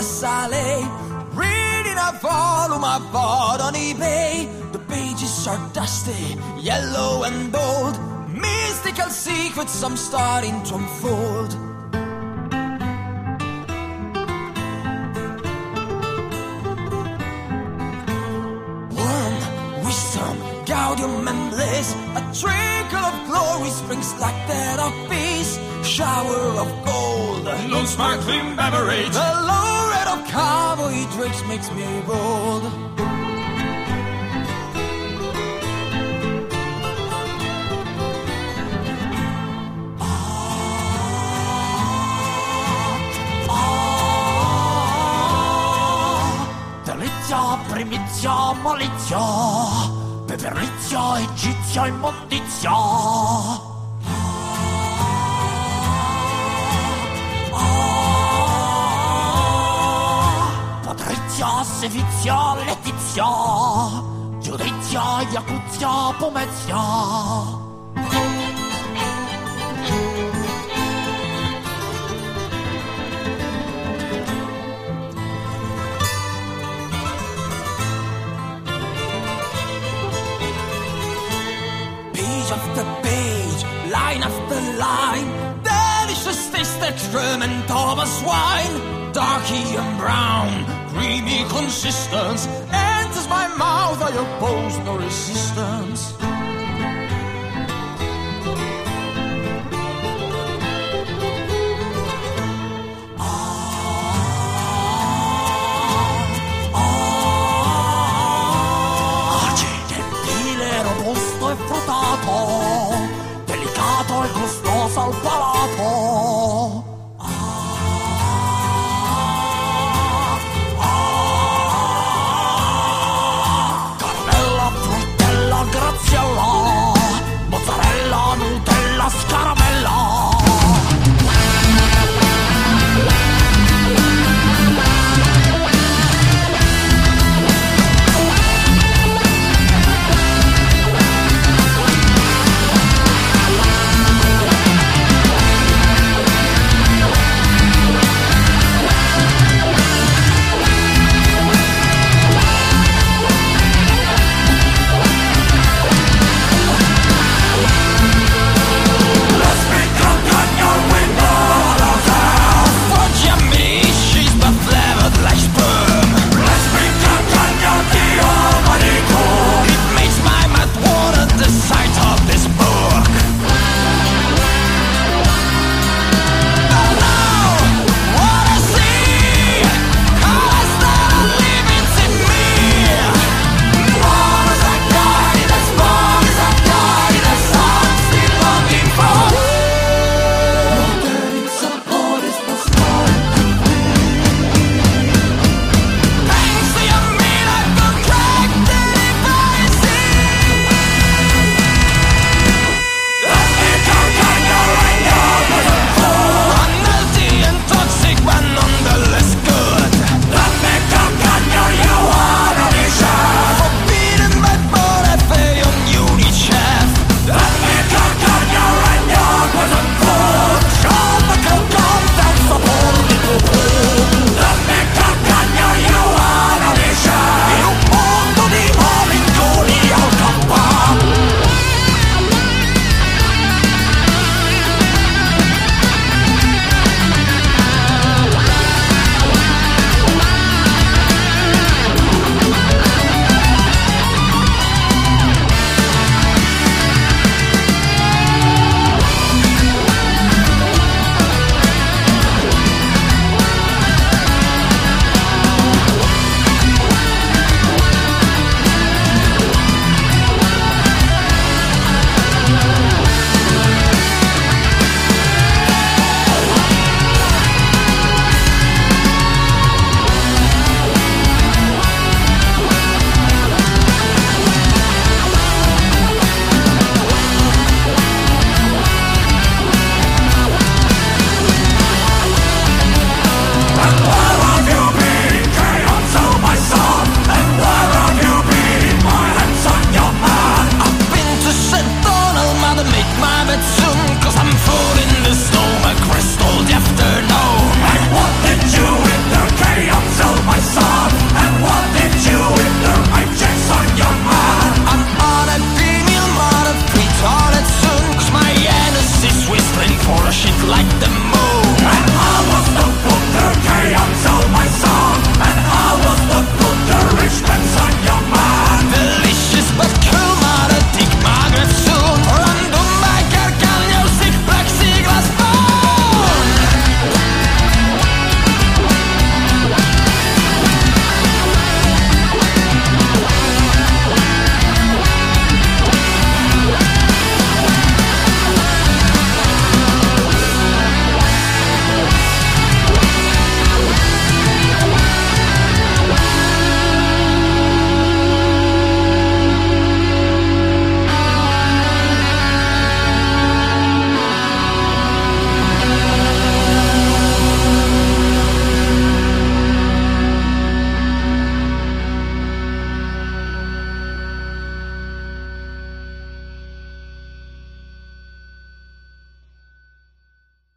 in the forest on the grass alley. Reading a volume I bought on eBay. The pages are dusty, yellow and old. Mystical secrets I'm starting to unfold. One wisdom, gaudium and bliss. A trickle of glory springs like that of peace. Shower of gold. Non sparkling beverage. The of carbohydrates makes me bold. Ah, ah, ah. Delizia, primizia, malizia, peperizia, egizia, immondizia. Sevizia, letizia, giudizia, iacuzia, pomezia. Page after page, line after line. Delicious taste excrement of a swine. Darky and brown, creamy consistence. Enters my mouth, I oppose no resistance. like the